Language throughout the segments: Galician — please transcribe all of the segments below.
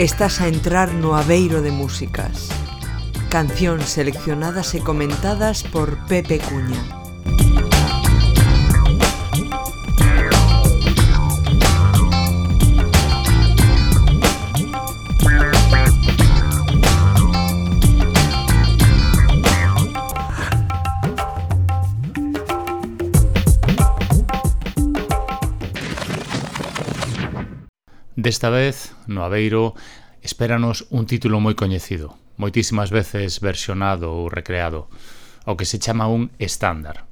Estás a entrar no Aveiro de Músicas. Cancións seleccionadas e comentadas por Pepe Cuña. Esta vez, no Aveiro, espéranos un título moi coñecido, moitísimas veces versionado ou recreado, o que se chama un estándar.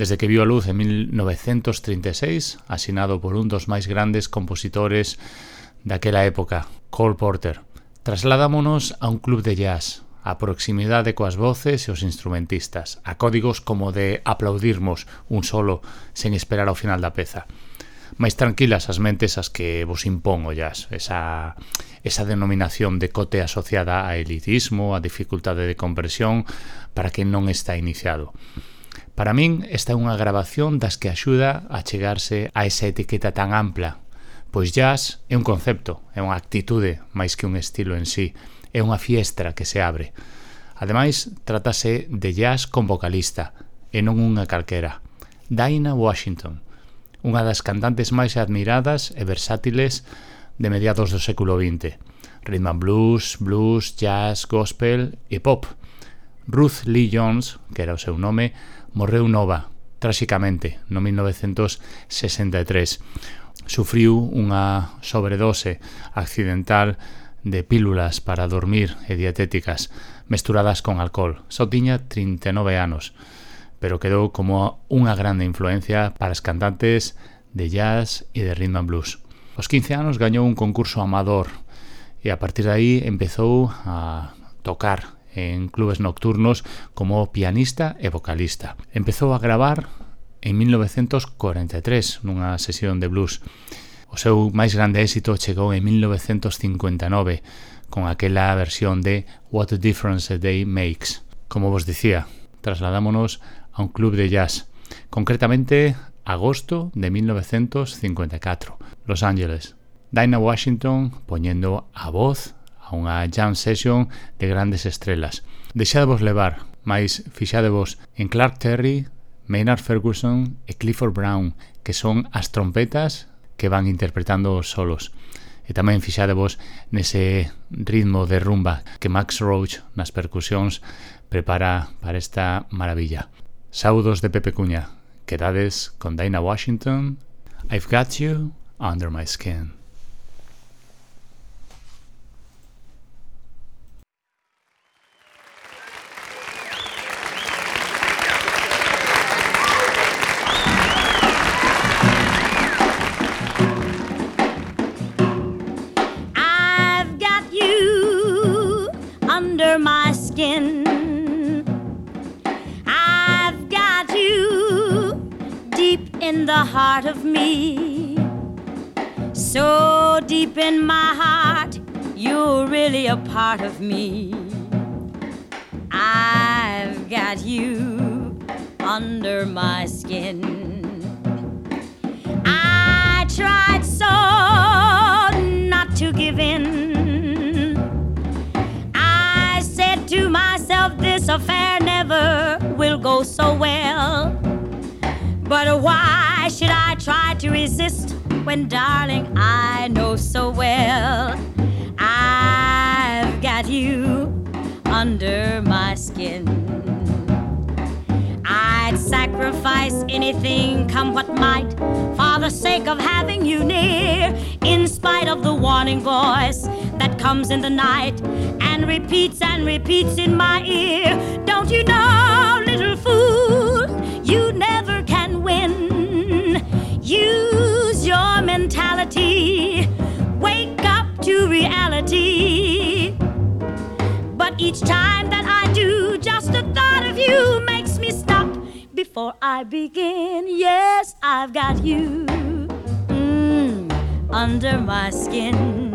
Desde que viu a luz en 1936, asinado por un dos máis grandes compositores daquela época, Cole Porter. Trasladámonos a un club de jazz, a proximidade coas voces e os instrumentistas, a códigos como de aplaudirmos un solo sen esperar ao final da peza máis tranquilas as mentes as que vos impón o jazz, esa, esa denominación de cote asociada a elitismo, a dificultade de conversión, para que non está iniciado. Para min, esta é unha grabación das que axuda a chegarse a esa etiqueta tan ampla, pois jazz é un concepto, é unha actitude máis que un estilo en sí, é unha fiestra que se abre. Ademais, trátase de jazz con vocalista, e non unha calquera. Dinah Washington, unha das cantantes máis admiradas e versátiles de mediados do século XX. Rhythm and blues, blues, jazz, gospel e pop. Ruth Lee Jones, que era o seu nome, morreu nova, tráxicamente, no 1963. Sufriu unha sobredose accidental de pílulas para dormir e dietéticas, mesturadas con alcohol. Só tiña 39 anos pero quedou como unha grande influencia para as cantantes de jazz e de rhythm and blues. Os 15 anos gañou un concurso amador e a partir de aí empezou a tocar en clubes nocturnos como pianista e vocalista. Empezou a gravar en 1943 nunha sesión de blues. O seu máis grande éxito chegou en 1959 con aquela versión de What a Difference a Day Makes. Como vos dicía, trasladámonos a un club de jazz, concretamente agosto de 1954, Los Ángeles. Dinah Washington poñendo a voz a unha jam session de grandes estrelas. Deixadevos levar, máis fixadevos en Clark Terry, Maynard Ferguson e Clifford Brown, que son as trompetas que van interpretando os solos. E tamén fixadevos nese ritmo de rumba que Max Roach nas percusións prepara para esta maravilla. Saudos de Pepe Cuña. Quedades con Dinah Washington. I've got you under my skin. I've got you under my skin. In the heart of me. So deep in my heart, you're really a part of me. I've got you under my skin. I tried so not to give in. I said to myself, this affair never will go so well. But why should I try to resist when, darling, I know so well I've got you under my skin? I'd sacrifice anything, come what might, for the sake of having you near, in spite of the warning voice that comes in the night and repeats and repeats in my ear. Don't you know, each time that I do, just the thought of you makes me stop before I begin. Yes, I've got you mm, under my skin.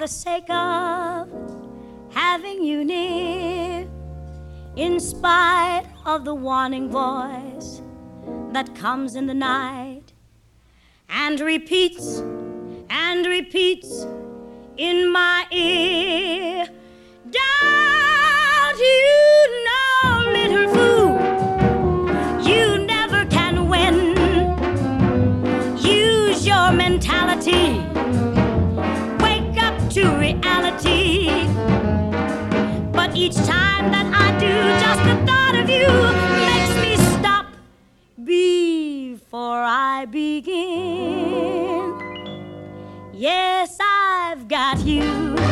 The sake of having you near, in spite of the warning voice that comes in the night and repeats and repeats in my ear. Each time that I do, just the thought of you makes me stop before I begin. Yes, I've got you